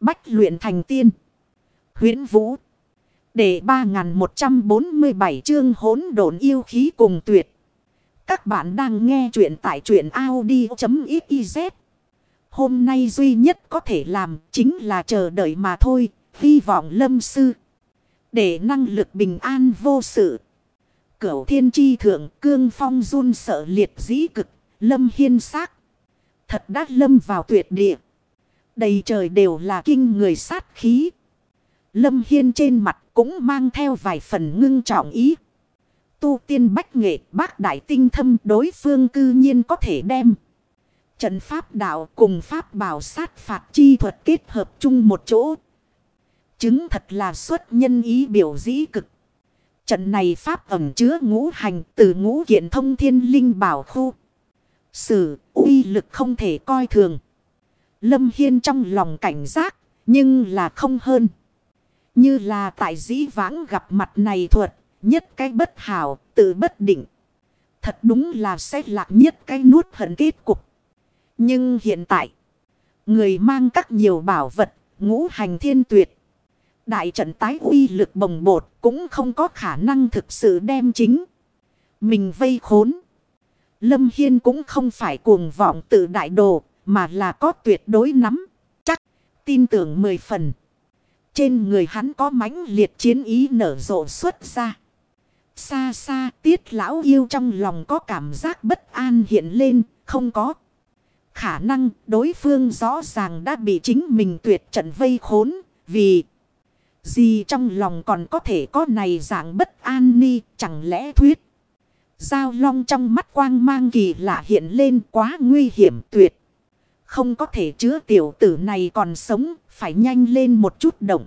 Bách luyện thành tiên. huyễn Vũ. Để 3147 chương hỗn độn yêu khí cùng tuyệt. Các bạn đang nghe truyện tại truyện Audi.xyz. Hôm nay duy nhất có thể làm chính là chờ đợi mà thôi. Hy vọng lâm sư. Để năng lực bình an vô sự. Cửu thiên chi thượng, cương phong run sợ liệt dĩ cực. Lâm hiên xác. Thật đã lâm vào tuyệt địa. Đầy trời đều là kinh người sát khí. Lâm Hiên trên mặt cũng mang theo vài phần ngưng trọng ý. Tu tiên bách nghệ, bác đại tinh thâm, đối phương cư nhiên có thể đem. Trận pháp đạo cùng pháp bảo sát phạt chi thuật kết hợp chung một chỗ. Chứng thật là xuất nhân ý biểu dĩ cực. Trận này pháp ẩm chứa ngũ hành từ ngũ kiện thông thiên linh bảo khu. Sử, uy lực không thể coi thường. Lâm Hiên trong lòng cảnh giác, nhưng là không hơn. Như là tại dĩ vãng gặp mặt này thuật, nhất cái bất hảo, tự bất định. Thật đúng là sẽ lạc nhất cái nuốt hận kết cục. Nhưng hiện tại, người mang các nhiều bảo vật, ngũ hành thiên tuyệt. Đại trận tái uy lực bồng bột cũng không có khả năng thực sự đem chính. Mình vây khốn. Lâm Hiên cũng không phải cuồng vọng tự đại đồ, mà là có tuyệt đối nắm. Chắc, tin tưởng mười phần. Trên người hắn có mãnh liệt chiến ý nở rộ xuất ra. Xa xa tiết lão yêu trong lòng có cảm giác bất an hiện lên, không có. Khả năng đối phương rõ ràng đã bị chính mình tuyệt trận vây khốn, vì... Gì trong lòng còn có thể có này dạng bất an ni, chẳng lẽ thuyết. Giao long trong mắt quang mang kỳ lạ hiện lên quá nguy hiểm tuyệt. Không có thể chứa tiểu tử này còn sống, phải nhanh lên một chút động.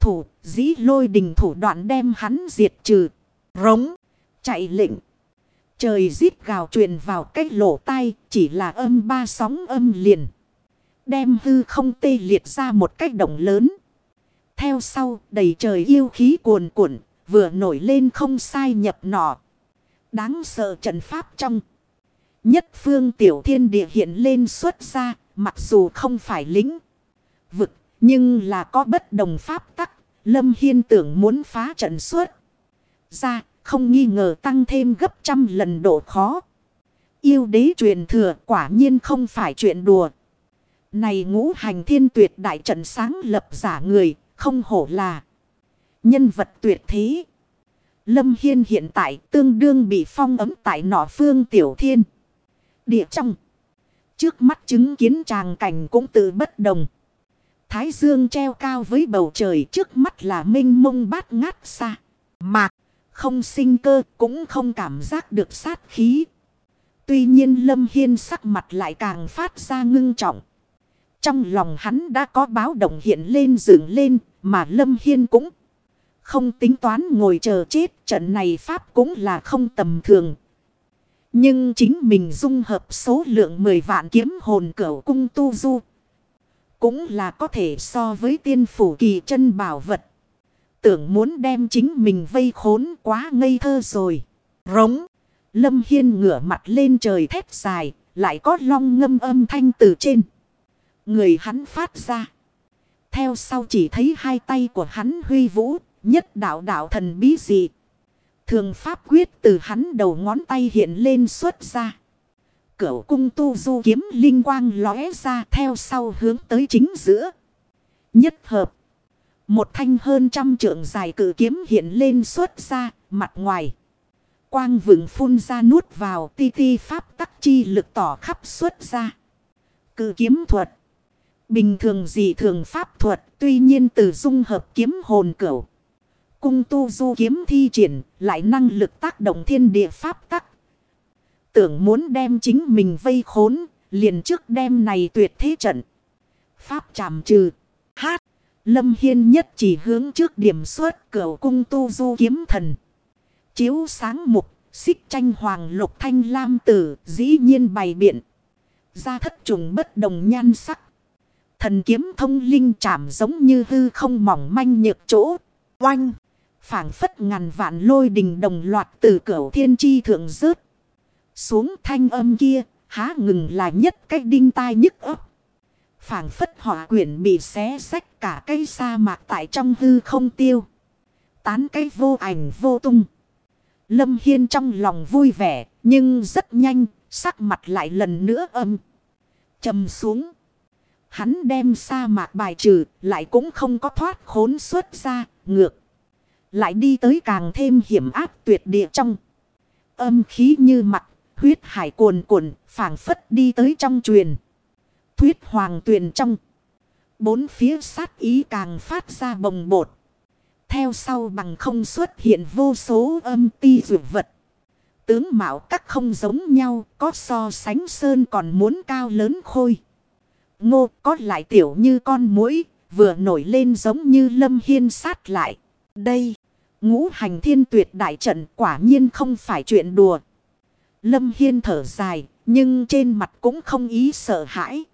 Thủ, dĩ lôi đình thủ đoạn đem hắn diệt trừ. Rống, chạy lệnh. Trời rít gào truyền vào cách lỗ tai, chỉ là âm ba sóng âm liền. Đem hư không tê liệt ra một cách động lớn. Theo sau, đầy trời yêu khí cuồn cuộn, vừa nổi lên không sai nhập nọ. Đáng sợ trận pháp trong. Nhất phương tiểu thiên địa hiện lên xuất ra, mặc dù không phải lính vực, nhưng là có bất đồng pháp tắc. Lâm Hiên tưởng muốn phá trận suốt. Ra, không nghi ngờ tăng thêm gấp trăm lần độ khó. Yêu đế truyền thừa quả nhiên không phải chuyện đùa. Này ngũ hành thiên tuyệt đại trận sáng lập giả người, không hổ là nhân vật tuyệt thế. Lâm Hiên hiện tại tương đương bị phong ấm tại nọ phương tiểu thiên. Địa trong. Trước mắt chứng kiến tràng cảnh cũng tự bất đồng. Thái dương treo cao với bầu trời trước mắt là minh mông bát ngát xa. Mạc, không sinh cơ cũng không cảm giác được sát khí. Tuy nhiên Lâm Hiên sắc mặt lại càng phát ra ngưng trọng. Trong lòng hắn đã có báo động hiện lên dựng lên mà Lâm Hiên cũng không tính toán ngồi chờ chết. Trận này Pháp cũng là không tầm thường. Nhưng chính mình dung hợp số lượng 10 vạn kiếm hồn cửu cung tu du. Cũng là có thể so với tiên phủ kỳ chân bảo vật. Tưởng muốn đem chính mình vây khốn quá ngây thơ rồi. Rống. Lâm Hiên ngửa mặt lên trời thét dài. Lại có long ngâm âm thanh từ trên. Người hắn phát ra. Theo sau chỉ thấy hai tay của hắn huy vũ. Nhất đạo đạo thần bí dị. Thường pháp quyết từ hắn đầu ngón tay hiện lên xuất ra. Cửu cung tu du kiếm linh quang lóe ra theo sau hướng tới chính giữa. Nhất hợp. Một thanh hơn trăm trượng dài cử kiếm hiện lên xuất ra, mặt ngoài. Quang vừng phun ra nuốt vào ti ti pháp tắc chi lực tỏ khắp xuất ra. Cử kiếm thuật. Bình thường gì thường pháp thuật tuy nhiên từ dung hợp kiếm hồn cửu. Cung tu du kiếm thi triển lại năng lực tác động thiên địa pháp tắc tưởng muốn đem chính mình vây khốn, liền trước đem này tuyệt thế trận. Pháp chạm trừ. Hát. Lâm Hiên nhất chỉ hướng trước điểm xuất cửa cung tu du kiếm thần. Chiếu sáng mục, xích tranh hoàng lục thanh lam tử, dĩ nhiên bày biện. Ra thất trùng bất đồng nhan sắc. Thần kiếm thông linh chạm giống như hư không mỏng manh nhược chỗ. Oanh! Phảng phất ngàn vạn lôi đình đồng loạt từ cửa thiên chi thượng rớt. Xuống thanh âm kia, há ngừng là nhất cái đinh tai nhức ấp. phảng phất hỏa quyển bị xé sách cả cây sa mạc tại trong hư không tiêu. Tán cây vô ảnh vô tung. Lâm Hiên trong lòng vui vẻ, nhưng rất nhanh, sắc mặt lại lần nữa âm. trầm xuống. Hắn đem sa mạc bài trừ, lại cũng không có thoát khốn xuất ra, ngược. Lại đi tới càng thêm hiểm áp tuyệt địa trong. Âm khí như mặt, huyết hải cuồn cuộn, phảng phất đi tới trong truyền. Thuyết hoàng tuyền trong. Bốn phía sát ý càng phát ra bồng bột. Theo sau bằng không xuất hiện vô số âm ti dụ vật. Tướng mạo các không giống nhau, có so sánh sơn còn muốn cao lớn khôi. Ngô có lại tiểu như con muỗi vừa nổi lên giống như lâm hiên sát lại. Đây, ngũ hành thiên tuyệt đại trận quả nhiên không phải chuyện đùa. Lâm hiên thở dài, nhưng trên mặt cũng không ý sợ hãi.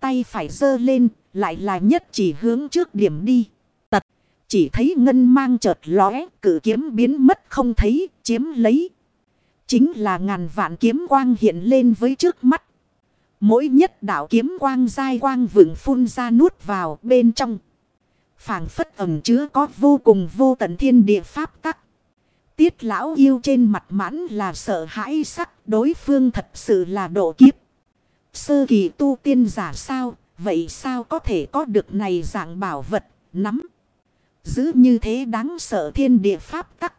Tay phải dơ lên, lại là nhất chỉ hướng trước điểm đi. Tật, chỉ thấy ngân mang chợt lóe, cử kiếm biến mất không thấy, chiếm lấy. Chính là ngàn vạn kiếm quang hiện lên với trước mắt. Mỗi nhất đạo kiếm quang dai quang vững phun ra nuốt vào bên trong phảng phất ẩm chứa có vô cùng vô tận thiên địa pháp tắc. Tiết lão yêu trên mặt mãn là sợ hãi sắc đối phương thật sự là độ kiếp. Sơ kỳ tu tiên giả sao, vậy sao có thể có được này dạng bảo vật, nắm. Giữ như thế đáng sợ thiên địa pháp tắc.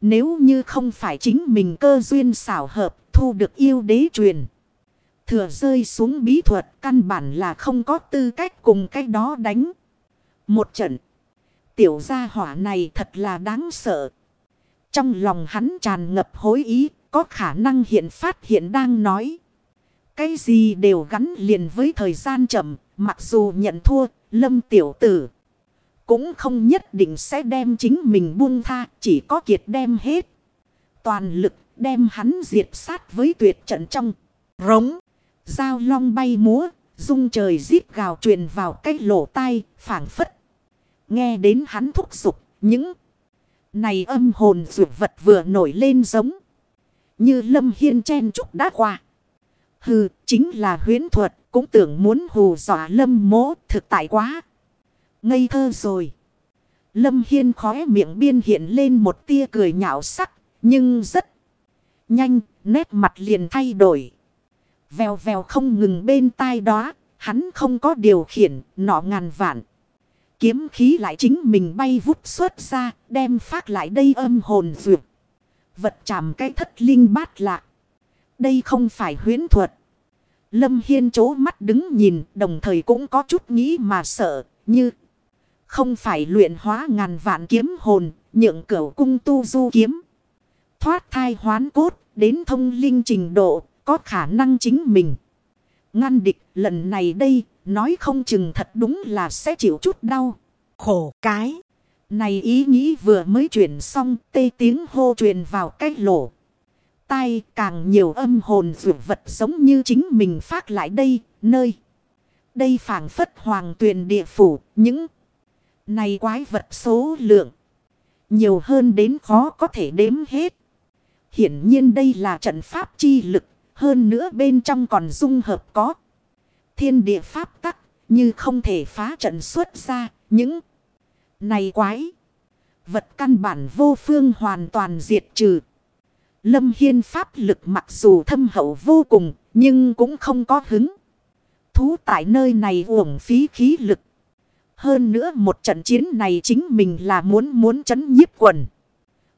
Nếu như không phải chính mình cơ duyên xảo hợp, thu được yêu đế truyền. Thừa rơi xuống bí thuật căn bản là không có tư cách cùng cách đó đánh. Một trận. Tiểu gia hỏa này thật là đáng sợ. Trong lòng hắn tràn ngập hối ý, có khả năng hiện phát hiện đang nói. Cái gì đều gắn liền với thời gian chậm, mặc dù nhận thua, lâm tiểu tử. Cũng không nhất định sẽ đem chính mình buông tha, chỉ có kiệt đem hết. Toàn lực đem hắn diệt sát với tuyệt trận trong. Rống, dao long bay múa, dung trời giết gào truyền vào cái lỗ tai, phảng phất. Nghe đến hắn thúc giục, những này âm hồn dụ vật vừa nổi lên giống. Như lâm hiên chen trúc đã qua. Hừ, chính là huyến thuật, cũng tưởng muốn hù dọa lâm mố thực tại quá. Ngây thơ rồi. Lâm Hiên khóe miệng biên hiện lên một tia cười nhạo sắc, nhưng rất nhanh, nét mặt liền thay đổi. Vèo vèo không ngừng bên tai đó, hắn không có điều khiển, nọ ngàn vạn. Kiếm khí lại chính mình bay vút xuất ra, đem phát lại đây âm hồn dược. Vật chạm cái thất linh bát lạc. Đây không phải huyến thuật. Lâm Hiên chố mắt đứng nhìn, đồng thời cũng có chút nghĩ mà sợ, như... Không phải luyện hóa ngàn vạn kiếm hồn, nhượng cửu cung tu du kiếm. Thoát thai hoán cốt, đến thông linh trình độ, có khả năng chính mình. Ngăn địch lần này đây, nói không chừng thật đúng là sẽ chịu chút đau. Khổ cái. Này ý nghĩ vừa mới chuyển xong, tê tiếng hô truyền vào cái lỗ. Tai càng nhiều âm hồn dụ vật giống như chính mình phát lại đây, nơi. Đây phảng phất hoàng tuyền địa phủ, những này quái vật số lượng. Nhiều hơn đến khó có thể đếm hết. Hiển nhiên đây là trận pháp chi lực. Hơn nữa bên trong còn dung hợp có. Thiên địa pháp tắc. Như không thể phá trận xuất ra. Những này quái. Vật căn bản vô phương hoàn toàn diệt trừ. Lâm Hiên pháp lực mặc dù thâm hậu vô cùng. Nhưng cũng không có hứng. Thú tại nơi này uổng phí khí lực. Hơn nữa một trận chiến này chính mình là muốn muốn chấn nhiếp quần.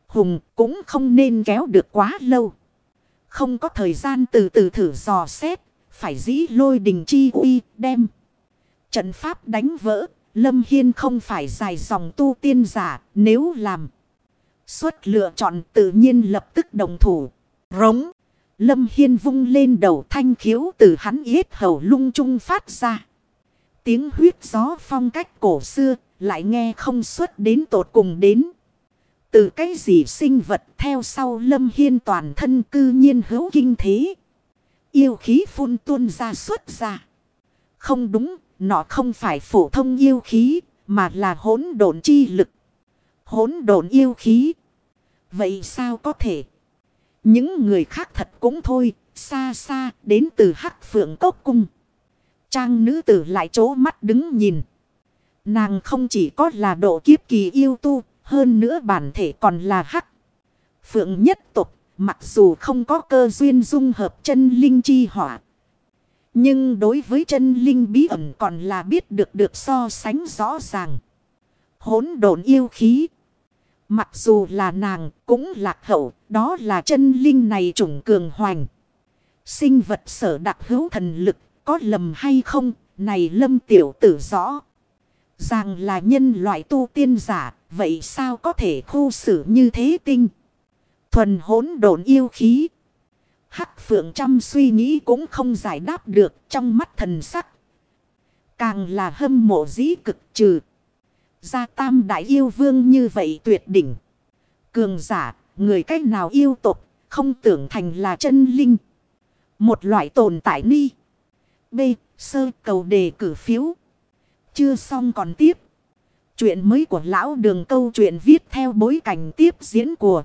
Hùng cũng không nên kéo được quá lâu. Không có thời gian từ từ thử dò xét. Phải dĩ lôi đình chi uy, đem. Trận pháp đánh vỡ. Lâm Hiên không phải dài dòng tu tiên giả. Nếu làm. Xuất lựa chọn tự nhiên lập tức đồng thủ. Rống. Lâm Hiên vung lên đầu thanh khiếu từ hắn yết hầu lung trung phát ra. Tiếng huyết gió phong cách cổ xưa, lại nghe không xuất đến tột cùng đến. Từ cái gì sinh vật theo sau lâm hiên toàn thân cư nhiên hữu kinh thế. Yêu khí phun tuôn ra xuất ra. Không đúng, nó không phải phổ thông yêu khí, mà là hỗn độn chi lực. Hỗn độn yêu khí. Vậy sao có thể? Những người khác thật cũng thôi, xa xa đến từ hắc phượng cốc cung. Trang nữ tử lại chỗ mắt đứng nhìn. Nàng không chỉ có là độ kiếp kỳ yêu tu, hơn nữa bản thể còn là hắc. Phượng nhất tục, mặc dù không có cơ duyên dung hợp chân linh chi hỏa. Nhưng đối với chân linh bí ẩn còn là biết được được so sánh rõ ràng. Hốn độn yêu khí. Mặc dù là nàng cũng lạc hậu, đó là chân linh này trùng cường hoành. Sinh vật sở đặc hữu thần lực, có lầm hay không, này lâm tiểu tử rõ. Rằng là nhân loại tu tiên giả, vậy sao có thể khu xử như thế tinh? Thuần hỗn độn yêu khí. Hắc phượng trăm suy nghĩ cũng không giải đáp được trong mắt thần sắc. Càng là hâm mộ dĩ cực trừ. Gia tam đại yêu vương như vậy tuyệt đỉnh. Cường giả, người cách nào yêu tục, không tưởng thành là chân linh. Một loại tồn tại ni. B. Sơ cầu đề cử phiếu. Chưa xong còn tiếp. Chuyện mới của lão đường câu chuyện viết theo bối cảnh tiếp diễn của